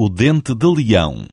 O dente de leão.